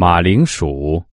马铃薯。